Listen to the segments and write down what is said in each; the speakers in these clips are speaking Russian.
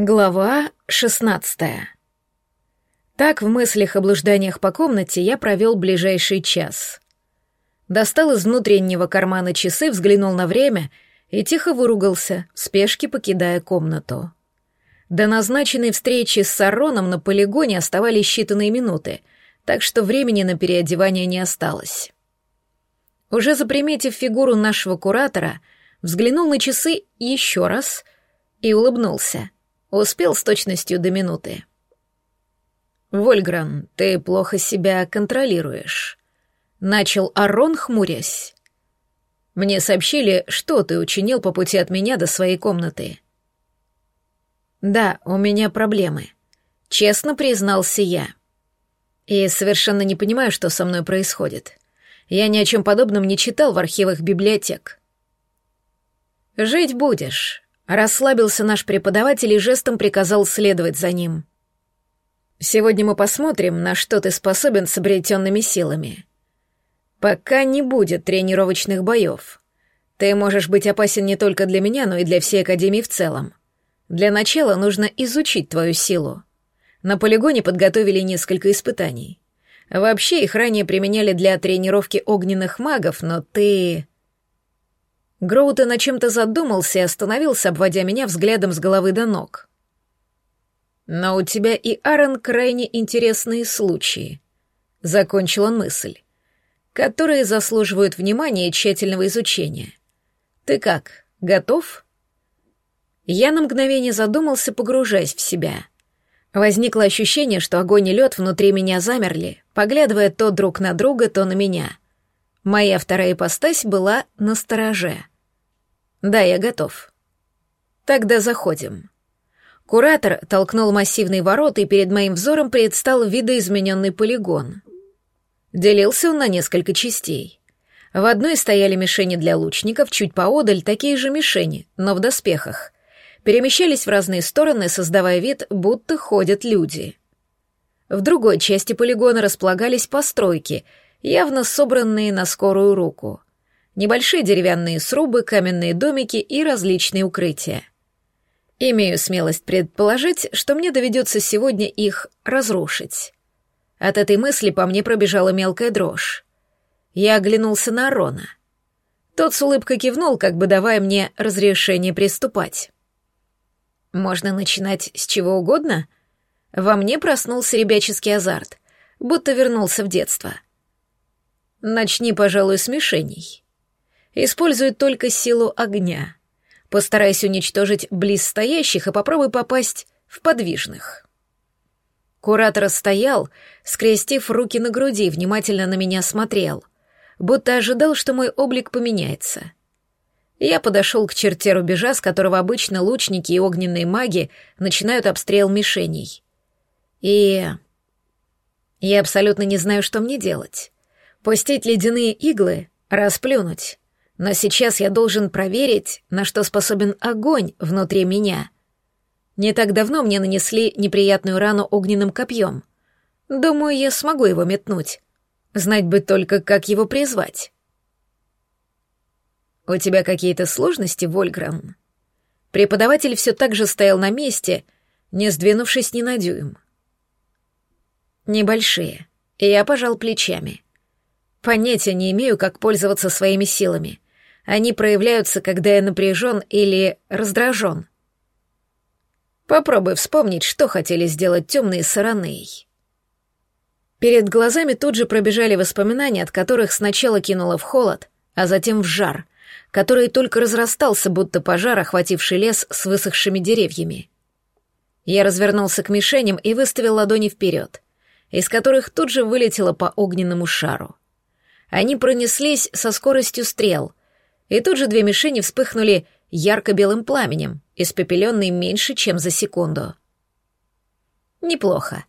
Глава шестнадцатая. Так в мыслях о блужданиях по комнате я провел ближайший час. Достал из внутреннего кармана часы, взглянул на время и тихо выругался, в спешке покидая комнату. До назначенной встречи с Сароном на полигоне оставались считанные минуты, так что времени на переодевание не осталось. Уже заприметив фигуру нашего куратора, взглянул на часы еще раз и улыбнулся — Успел с точностью до минуты. «Вольгран, ты плохо себя контролируешь», — начал Арон, хмурясь. «Мне сообщили, что ты учинил по пути от меня до своей комнаты». «Да, у меня проблемы», — честно признался я. «И совершенно не понимаю, что со мной происходит. Я ни о чем подобном не читал в архивах библиотек». «Жить будешь», Расслабился наш преподаватель и жестом приказал следовать за ним. «Сегодня мы посмотрим, на что ты способен с обретенными силами. Пока не будет тренировочных боев. Ты можешь быть опасен не только для меня, но и для всей Академии в целом. Для начала нужно изучить твою силу. На полигоне подготовили несколько испытаний. Вообще их ранее применяли для тренировки огненных магов, но ты... Гроутен о чем-то задумался и остановился, обводя меня взглядом с головы до ног. «Но у тебя и Аарон крайне интересные случаи», — закончил он мысль, «которые заслуживают внимания и тщательного изучения. Ты как, готов?» Я на мгновение задумался, погружаясь в себя. Возникло ощущение, что огонь и лед внутри меня замерли, поглядывая то друг на друга, то на меня — Моя вторая ипостась была на стороже. Да, я готов. Тогда заходим. Куратор толкнул массивные ворота, и перед моим взором предстал видоизмененный полигон. Делился он на несколько частей. В одной стояли мишени для лучников, чуть поодаль такие же мишени, но в доспехах. Перемещались в разные стороны, создавая вид, будто ходят люди. В другой части полигона располагались постройки — явно собранные на скорую руку. Небольшие деревянные срубы, каменные домики и различные укрытия. Имею смелость предположить, что мне доведется сегодня их разрушить. От этой мысли по мне пробежала мелкая дрожь. Я оглянулся на Рона. Тот с улыбкой кивнул, как бы давая мне разрешение приступать. Можно начинать с чего угодно? Во мне проснулся ребяческий азарт, будто вернулся в детство — Начни, пожалуй, с мишеней. Используй только силу огня. Постарайся уничтожить близ стоящих и попробуй попасть в подвижных. Куратор стоял, скрестив руки на груди, внимательно на меня смотрел, будто ожидал, что мой облик поменяется. Я подошел к черте рубежа, с которого обычно лучники и огненные маги начинают обстрел мишеней. И... Я абсолютно не знаю, что мне делать. Пустить ледяные иглы, расплюнуть. Но сейчас я должен проверить, на что способен огонь внутри меня. Не так давно мне нанесли неприятную рану огненным копьем. Думаю, я смогу его метнуть. Знать бы только, как его призвать. «У тебя какие-то сложности, Вольгран?» Преподаватель все так же стоял на месте, не сдвинувшись ни на дюйм. «Небольшие», я пожал плечами. Понятия не имею, как пользоваться своими силами. Они проявляются, когда я напряжен или раздражен. Попробуй вспомнить, что хотели сделать темные с Аранеей. Перед глазами тут же пробежали воспоминания, от которых сначала кинуло в холод, а затем в жар, который только разрастался, будто пожар, охвативший лес с высохшими деревьями. Я развернулся к мишеням и выставил ладони вперед, из которых тут же вылетело по огненному шару. Они пронеслись со скоростью стрел, и тут же две мишени вспыхнули ярко-белым пламенем, испепеленные меньше, чем за секунду. Неплохо.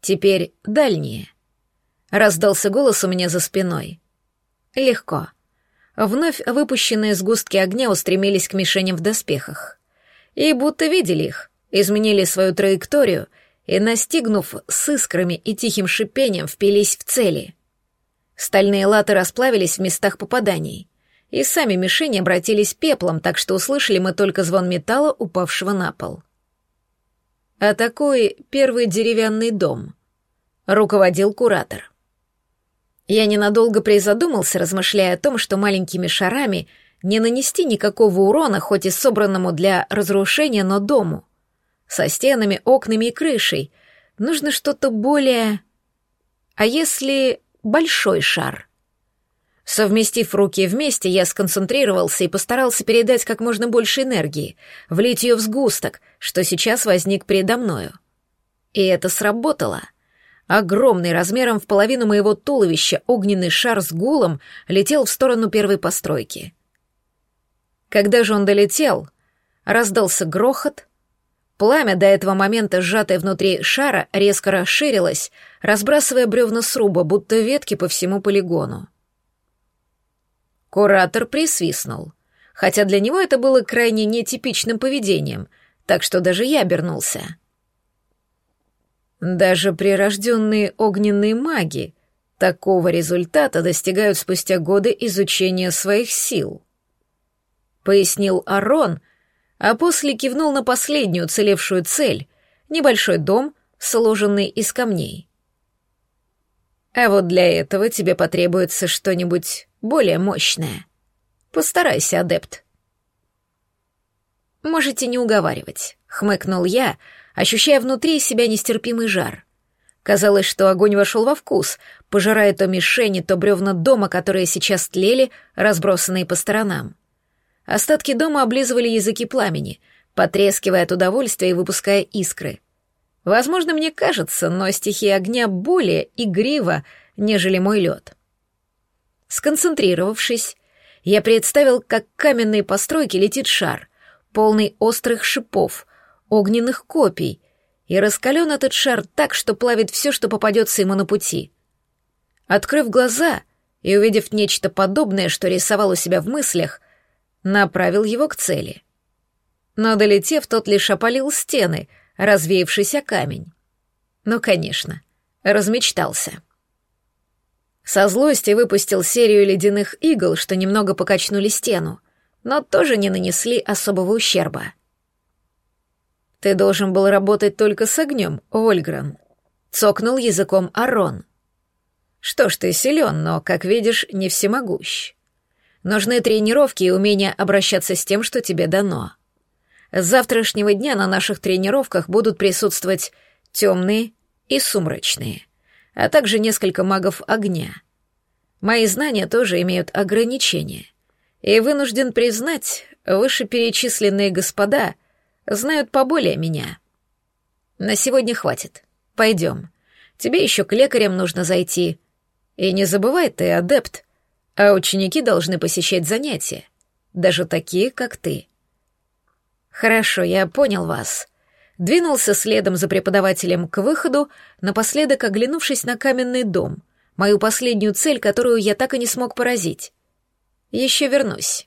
Теперь дальние. Раздался голос у меня за спиной. Легко. Вновь выпущенные сгустки огня устремились к мишеням в доспехах. И будто видели их, изменили свою траекторию и, настигнув с искрами и тихим шипением, впились в цели — Стальные латы расплавились в местах попаданий, и сами мишени обратились пеплом, так что услышали мы только звон металла, упавшего на пол. а такой первый деревянный дом», — руководил куратор. Я ненадолго призадумался, размышляя о том, что маленькими шарами не нанести никакого урона, хоть и собранному для разрушения, но дому. Со стенами, окнами и крышей. Нужно что-то более... А если большой шар? Совместив руки вместе, я сконцентрировался и постарался передать как можно больше энергии, влить ее в сгусток, что сейчас возник передо мною. И это сработало. Огромный, размером в половину моего туловища, огненный шар с гулом летел в сторону первой постройки. Когда же он долетел, раздался грохот, пламя, до этого момента сжатое внутри шара, резко расширилось, разбрасывая бревна сруба, будто ветки по всему полигону. Куратор присвистнул, хотя для него это было крайне нетипичным поведением, так что даже я обернулся. Даже прирожденные огненные маги такого результата достигают спустя годы изучения своих сил. Пояснил Арон, а после кивнул на последнюю целевшую цель — небольшой дом, сложенный из камней. А вот для этого тебе потребуется что-нибудь более мощное. Постарайся, адепт. Можете не уговаривать, хмыкнул я, ощущая внутри себя нестерпимый жар. Казалось, что огонь вошел во вкус, пожирая то мишени, то бревна дома, которые сейчас тлели, разбросанные по сторонам. Остатки дома облизывали языки пламени, потрескивая от удовольствия и выпуская искры — Возможно, мне кажется, но стихия огня более игрива, нежели мой лед. Сконцентрировавшись, я представил, как каменные постройки летит шар, полный острых шипов, огненных копий, и раскален этот шар так, что плавит все, что попадется ему на пути. Открыв глаза и увидев нечто подобное, что рисовал у себя в мыслях, направил его к цели. Но, долетев, тот лишь опалил стены — развеявшийся камень. Ну, конечно, размечтался. Со злости выпустил серию ледяных игл, что немного покачнули стену, но тоже не нанесли особого ущерба. «Ты должен был работать только с огнем, Вольгран», — цокнул языком Арон. «Что ж, ты силен, но, как видишь, не всемогущ. Нужны тренировки и умение обращаться с тем, что тебе дано. С завтрашнего дня на наших тренировках будут присутствовать темные и сумрачные, а также несколько магов огня. Мои знания тоже имеют ограничения. И вынужден признать, вышеперечисленные господа знают поболее меня. На сегодня хватит. Пойдем. Тебе еще к лекарям нужно зайти. И не забывай, ты адепт, а ученики должны посещать занятия, даже такие, как ты. «Хорошо, я понял вас». Двинулся следом за преподавателем к выходу, напоследок оглянувшись на каменный дом, мою последнюю цель, которую я так и не смог поразить. Еще вернусь.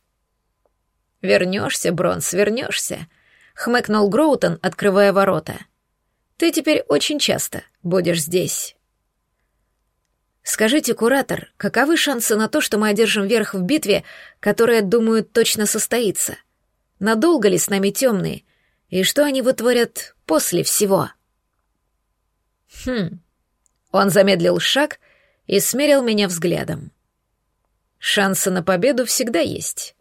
«Вернешься, Бронс, вернешься», — хмыкнул Гроутон, открывая ворота. «Ты теперь очень часто будешь здесь». «Скажите, куратор, каковы шансы на то, что мы одержим верх в битве, которая, думаю, точно состоится?» Надолго ли с нами темные? И что они вытворят после всего? Хм. Он замедлил шаг и смерил меня взглядом. Шансы на победу всегда есть.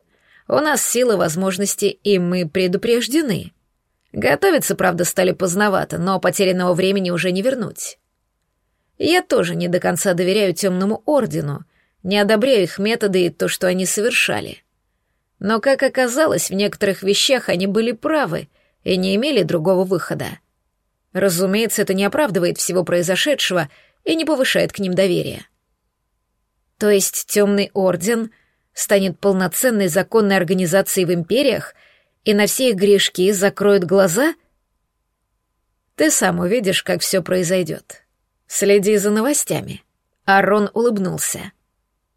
У нас силы, возможности, и мы предупреждены. Готовиться, правда, стали поздновато, но потерянного времени уже не вернуть. Я тоже не до конца доверяю темному ордену, не одобряю их методы и то, что они совершали. Но, как оказалось, в некоторых вещах они были правы и не имели другого выхода. Разумеется, это не оправдывает всего произошедшего и не повышает к ним доверия. То есть Темный Орден станет полноценной законной организацией в империях и на все их грешки закроют глаза? Ты сам увидишь, как все произойдет. Следи за новостями. Арон улыбнулся.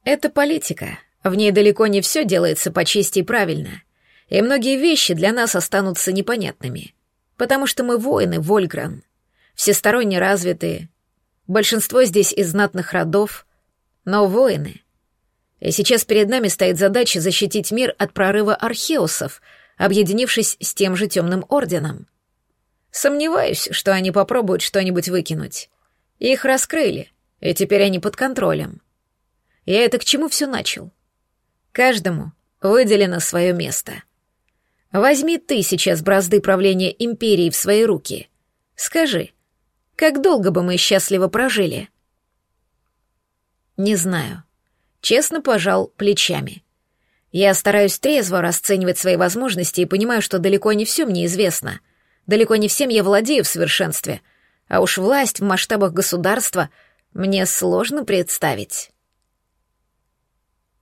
Это политика. В ней далеко не все делается по чести и правильно, и многие вещи для нас останутся непонятными, потому что мы воины, Вольгран, всесторонне развитые, большинство здесь из знатных родов, но воины. И сейчас перед нами стоит задача защитить мир от прорыва археусов, объединившись с тем же темным орденом. Сомневаюсь, что они попробуют что-нибудь выкинуть. Их раскрыли, и теперь они под контролем. Я это к чему все начал? Каждому выделено свое место. Возьми ты сейчас бразды правления империи в свои руки. Скажи, как долго бы мы счастливо прожили? Не знаю. Честно пожал плечами. Я стараюсь трезво расценивать свои возможности и понимаю, что далеко не все мне известно. Далеко не всем я владею в совершенстве. А уж власть в масштабах государства мне сложно представить.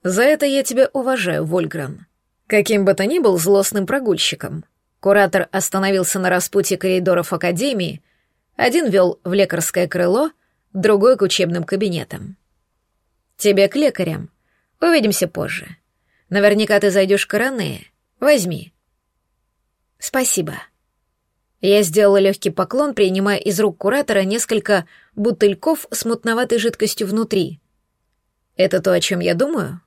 За это я тебя уважаю, Вольгран. Каким бы то ни был злостным прогульщиком. Куратор остановился на распутье коридоров Академии, один вел в лекарское крыло, другой — к учебным кабинетам. Тебе к лекарям. Увидимся позже. Наверняка ты зайдешь к Ранее. Возьми. Спасибо. Я сделала легкий поклон, принимая из рук куратора несколько бутыльков с мутноватой жидкостью внутри. Это то, о чем я думаю?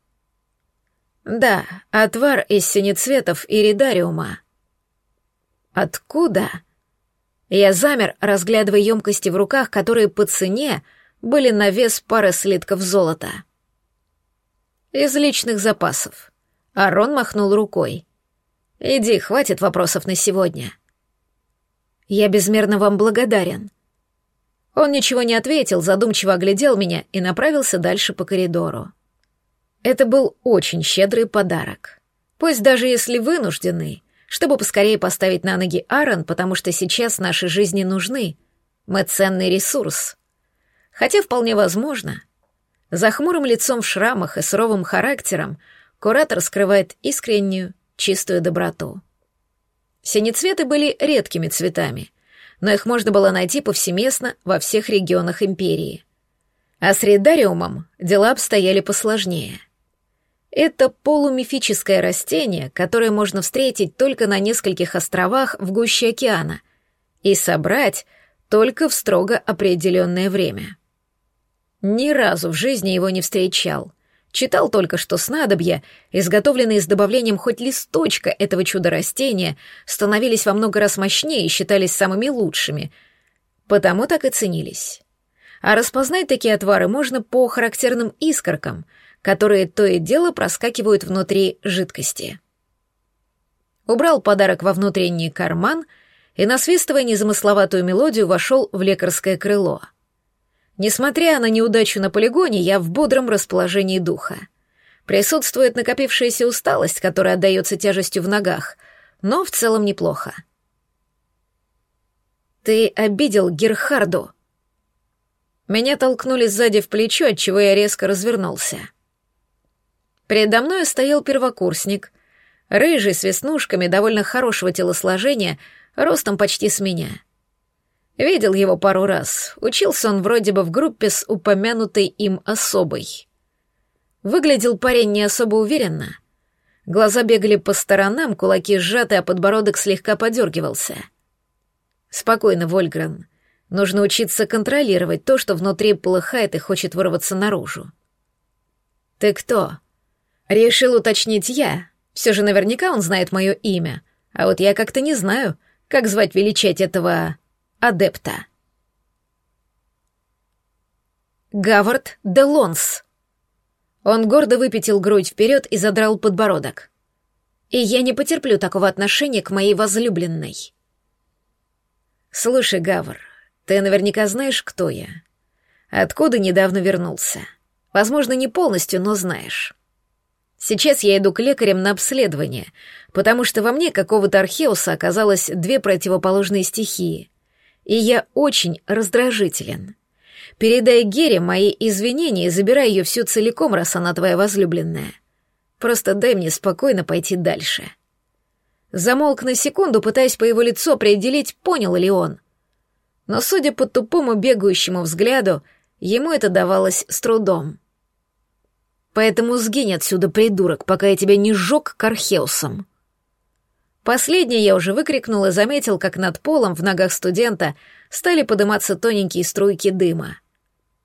Да, отвар из синецветов и ридариума. Откуда? Я замер, разглядывая емкости в руках, которые по цене были на вес пары слитков золота. Из личных запасов. Арон махнул рукой. «Иди, хватит вопросов на сегодня». «Я безмерно вам благодарен». Он ничего не ответил, задумчиво оглядел меня и направился дальше по коридору. Это был очень щедрый подарок. Пусть даже если вынужденный, чтобы поскорее поставить на ноги Аарон, потому что сейчас наши жизни нужны. Мы ценный ресурс. Хотя вполне возможно, за хмурым лицом в шрамах и суровым характером куратор скрывает искреннюю, чистую доброту. Синецветы были редкими цветами, но их можно было найти повсеместно во всех регионах империи. А с редариумом дела обстояли посложнее. Это полумифическое растение, которое можно встретить только на нескольких островах в гуще океана и собрать только в строго определенное время. Ни разу в жизни его не встречал, Читал только, что снадобья, изготовленные с добавлением хоть листочка этого чудо-растения, становились во много раз мощнее и считались самыми лучшими. Потому так и ценились. А распознать такие отвары можно по характерным искоркам, которые то и дело проскакивают внутри жидкости. Убрал подарок во внутренний карман и, насвистывая незамысловатую мелодию, вошел в лекарское крыло — Несмотря на неудачу на полигоне, я в бодром расположении духа. Присутствует накопившаяся усталость, которая отдается тяжестью в ногах, но в целом неплохо. «Ты обидел Герхарду». Меня толкнули сзади в плечо, отчего я резко развернулся. Передо мной стоял первокурсник, рыжий, с веснушками, довольно хорошего телосложения, ростом почти с меня — Видел его пару раз. Учился он вроде бы в группе с упомянутой им особой. Выглядел парень не особо уверенно. Глаза бегали по сторонам, кулаки сжаты, а подбородок слегка подергивался. «Спокойно, Вольгрен. Нужно учиться контролировать то, что внутри полыхает и хочет вырваться наружу». «Ты кто?» «Решил уточнить я. Все же наверняка он знает мое имя. А вот я как-то не знаю, как звать величать этого...» адепта. Гавард де Лонс. Он гордо выпятил грудь вперед и задрал подбородок. И я не потерплю такого отношения к моей возлюбленной. Слушай, Гавр, ты наверняка знаешь, кто я. Откуда недавно вернулся. Возможно, не полностью, но знаешь. Сейчас я иду к лекарям на обследование, потому что во мне какого-то археуса оказалось две противоположные стихии — и я очень раздражителен. Передай Гере мои извинения и забирай ее всю целиком, раз она твоя возлюбленная. Просто дай мне спокойно пойти дальше». Замолк на секунду, пытаясь по его лицу определить, понял ли он. Но, судя по тупому бегающему взгляду, ему это давалось с трудом. «Поэтому сгинь отсюда, придурок, пока я тебя не сжег кархеусом». Последнее я уже выкрикнул и заметил, как над полом в ногах студента стали подниматься тоненькие струйки дыма.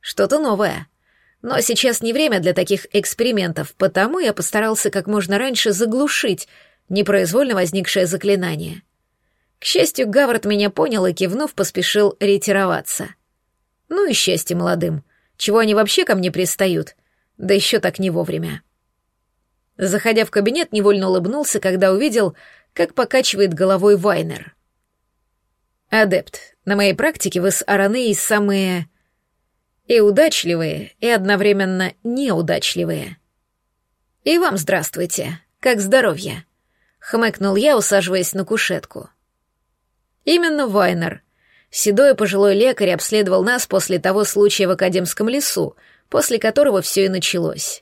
Что-то новое. Но сейчас не время для таких экспериментов, потому я постарался как можно раньше заглушить непроизвольно возникшее заклинание. К счастью, Гавард меня понял и, кивнув, поспешил ретироваться. Ну и счастье молодым. Чего они вообще ко мне пристают? Да еще так не вовремя. Заходя в кабинет, невольно улыбнулся, когда увидел, как покачивает головой Вайнер. «Адепт, на моей практике вы с Аранеей самые... и удачливые, и одновременно неудачливые. И вам здравствуйте, как здоровье?» — хмыкнул я, усаживаясь на кушетку. Именно Вайнер. Седой пожилой лекарь обследовал нас после того случая в Академском лесу, после которого все и началось.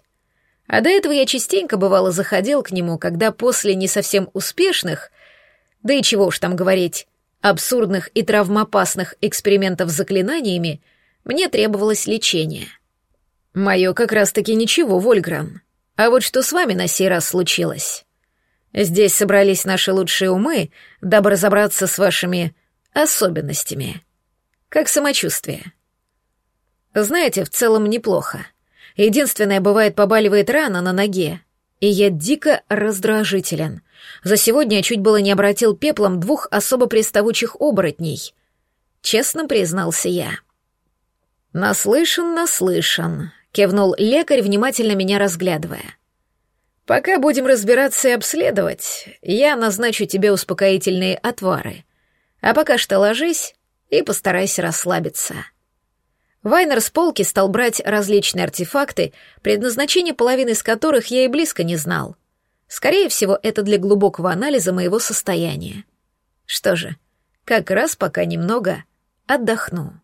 А до этого я частенько бывало заходил к нему, когда после не совсем успешных, да и чего уж там говорить, абсурдных и травмоопасных экспериментов с заклинаниями, мне требовалось лечение. Мое как раз-таки ничего, Вольгран. А вот что с вами на сей раз случилось? Здесь собрались наши лучшие умы, дабы разобраться с вашими особенностями. Как самочувствие? Знаете, в целом неплохо. Единственное, бывает, побаливает рана на ноге, и я дико раздражителен. За сегодня я чуть было не обратил пеплом двух особо приставучих оборотней. Честно признался я. «Наслышан, наслышан», — кивнул лекарь, внимательно меня разглядывая. «Пока будем разбираться и обследовать, я назначу тебе успокоительные отвары. А пока что ложись и постарайся расслабиться». Вайнер с полки стал брать различные артефакты, предназначение половины из которых я и близко не знал. Скорее всего, это для глубокого анализа моего состояния. Что же, как раз пока немного отдохну.